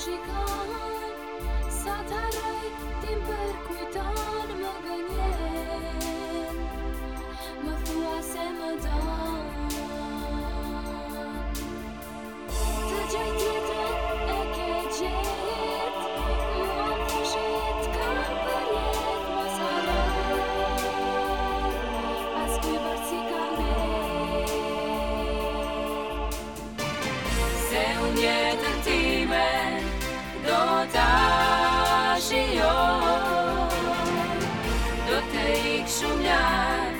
Shikar Sa t'araj Ti më përkuitan Më gënjen Më thua se më don Të gjejt tjetër Ka Se jetën time I k'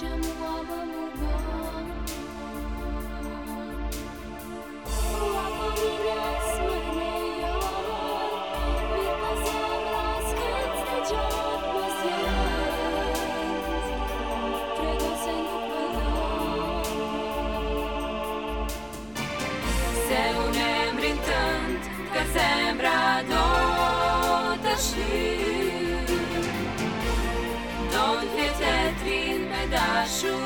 Чому 树。